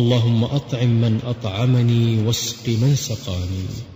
اللهم أطعم من أطعمني واسق من سقاني